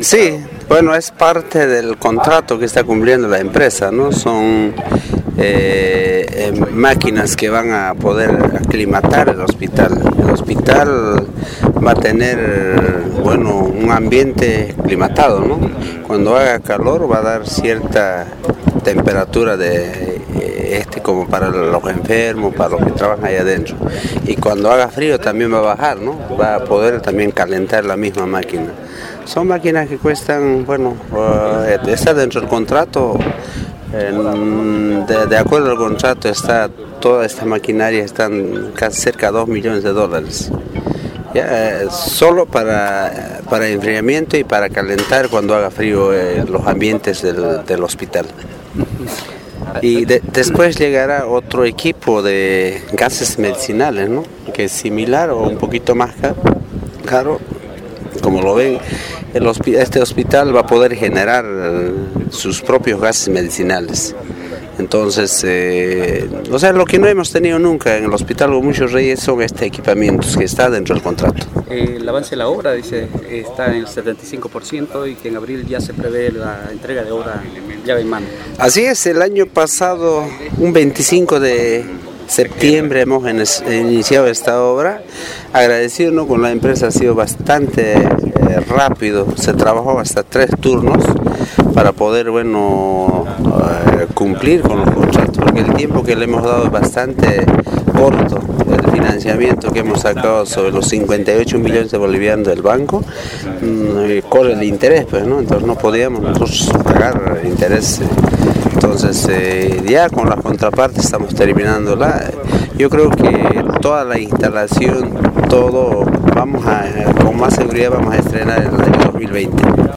Sí, bueno, es parte del contrato que está cumpliendo la empresa, ¿no? Son eh, eh, máquinas que van a poder aclimatar el hospital. El hospital va a tener, bueno, un ambiente aclimatado, ¿no? Cuando haga calor va a dar cierta temperatura de este como para los enfermos, para los que trabajan ahí adentro. Y cuando haga frío también va a bajar, ¿no? Va a poder también calentar la misma máquina. Son máquinas que cuestan, bueno, uh, está dentro del contrato, de, acuerdo al contrato está toda esta maquinaria están casi cerca de 2 millones de dólares. Ya, solo para, para enfriamiento y para calentar cuando haga frío eh, los ambientes del, del hospital. Y después llegará otro equipo de gases medicinales, ¿no? que es similar o un poquito más caro. Como lo ven, este hospital va a poder generar sus propios gases medicinales. Entonces, eh, o sea, lo que no hemos tenido nunca en el Hospital muchos Reyes son este equipamientos que está dentro del contrato. el avance de la obra, dice, está en el 75% y que en abril ya se prevé la entrega de obra llave en mano. Así es, el año pasado, un 25 de septiembre hemos iniciado esta obra. Agradecido con la empresa ha sido bastante eh, rápido, se trabajó hasta tres turnos para poder bueno eh, cumplir con los contratos, porque el tiempo que le hemos dado es bastante corto. El financiamiento que hemos sacado sobre los 58 millones de bolivianos del banco mm, corre el interés, pues, ¿no? Entonces no podíamos nosotros pagar interés. Entonces eh, ya con la contraparte estamos terminándola. Yo creo que toda la instalación, todo, vamos a, con más seguridad vamos a estrenar en el año 2020.